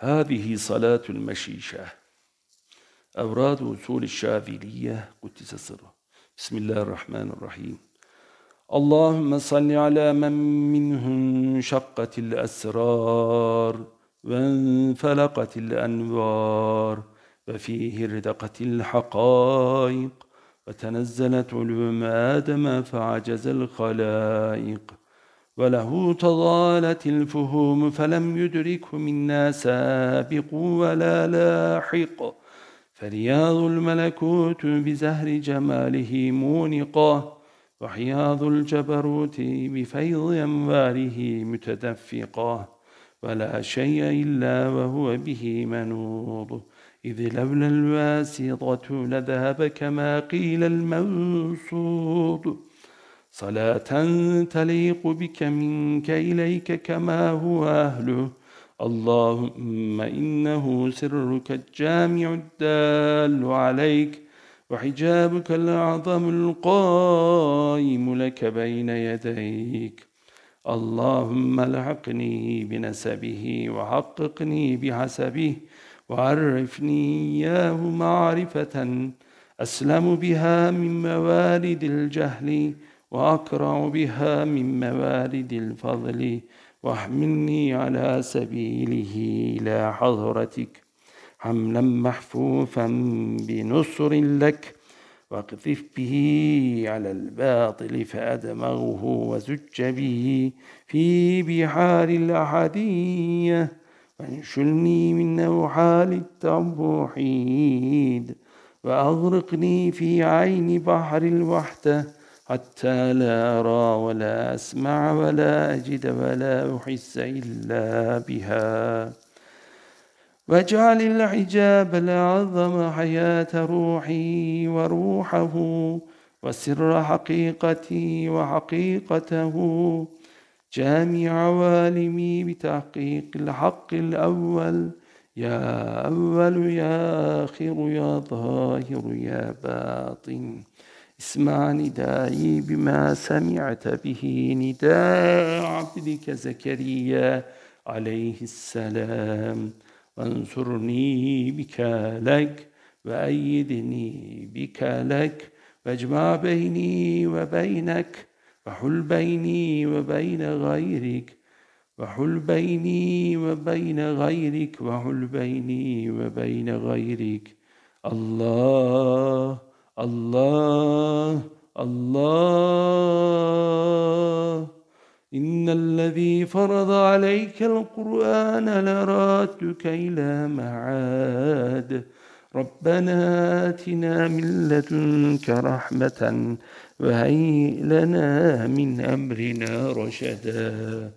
هذه صلاة المشيشة. أوراد وصول الشاذلية قدس سره بسم الله الرحمن الرحيم. اللهم صل على من منهم شقت الأسرار وانفلقت الأنوار وفيه ردقت الحقائق وتنزلت علوم آدم فعجز الخلائق. وله تضالت الفهوم فلم يدركه منا سابق ولا لاحق. فرياض الملكوت بزهر جماله مونقا وحياض الجبروت بفيض أنواره متدفقا. ولا شيء إلا وهو به منوض. إذ لولا الواسطة لذهب كما قيل الموصود صلاة تليق بك منك إليك كما هو أهله. اللهم إنه سرك الجامع الدال عليك وحجابك الأعظم القائم لك بين يديك. اللهم الحقني بنسبه وحققني بحسبه وعرفني إياه معرفة. أسلم بها من موارد الجهل وأكرع بها من موارد الفضل واحملني على سبيله إلى حضرتك. حملا محفوفا بنصر لك واقذف به على الباطل فأدمغه وزج به في بحار الأحدية. وانشلني من نوحال التوحيد وأغرقني في عين بحر الوحدة. حتى لا أرى ولا أسمع ولا أجد ولا أحس إلا بها. واجعل الحجاب الأعظم حياة روحي وروحه وسر حقيقتي وحقيقته. جامع عوالمي بتحقيق الحق الأول. يا أول يا آخر يا ظاهر يا باطن. اسمع ندائي بما سمعت به نداء عبدك زكريا عليه السلام. وانصرني بك لك وأيدني بك لك واجمع بيني وبينك وحل بيني وبين غيرك وحل بيني وبين غيرك وحل بيني وبين غيرك. الله الله الله. إن الذي فرض عليك القرآن لرادك إلى معاد. ربنا آتنا من لدنك رحمة وهيئ لنا من أمرنا رشدا.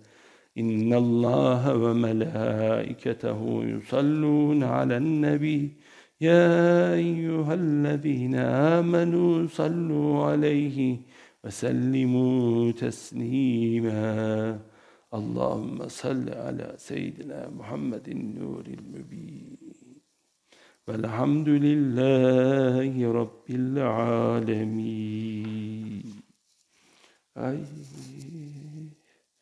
إن الله وملائكته يصلون على النبي يا أيها الذين آمنوا صلوا عليه وسلموا تسليما. اللهم صل على سيدنا محمد النور المبين. والحمد لله رب العالمين. أي